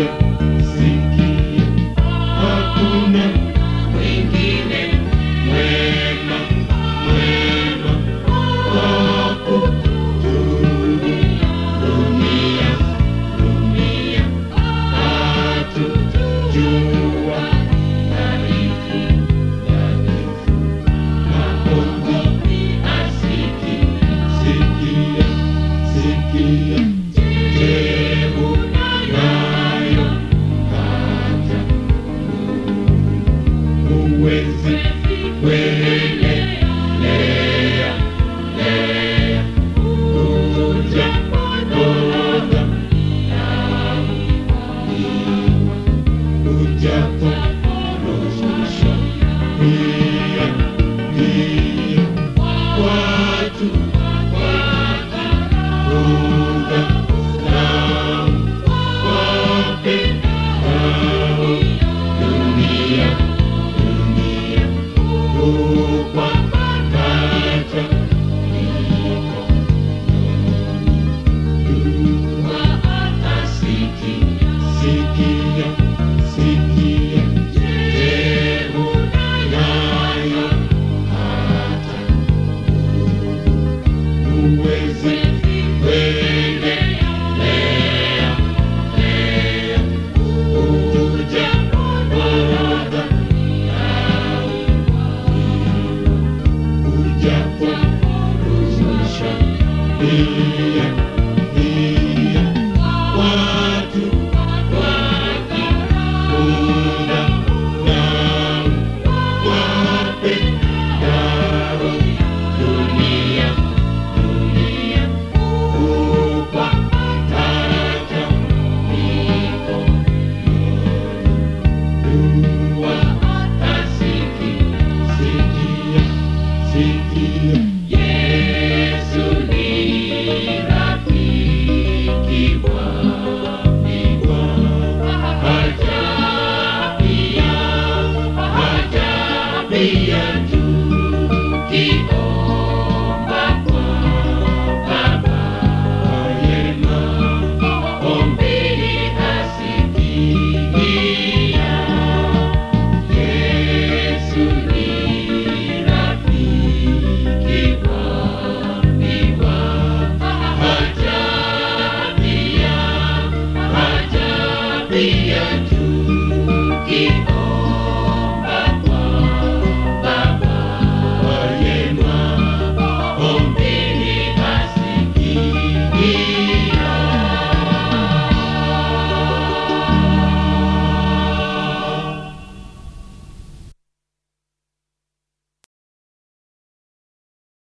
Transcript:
Yeah. Ooh.